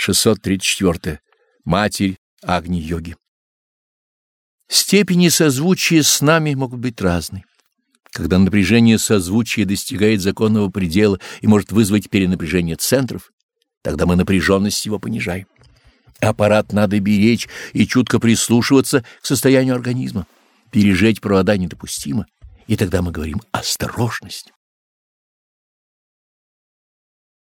634. Матерь Агни-йоги. Степени созвучия с нами могут быть разные. Когда напряжение созвучия достигает законного предела и может вызвать перенапряжение центров, тогда мы напряженность его понижаем. Аппарат надо беречь и чутко прислушиваться к состоянию организма. Пережечь провода недопустимо, и тогда мы говорим «осторожность».